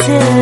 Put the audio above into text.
to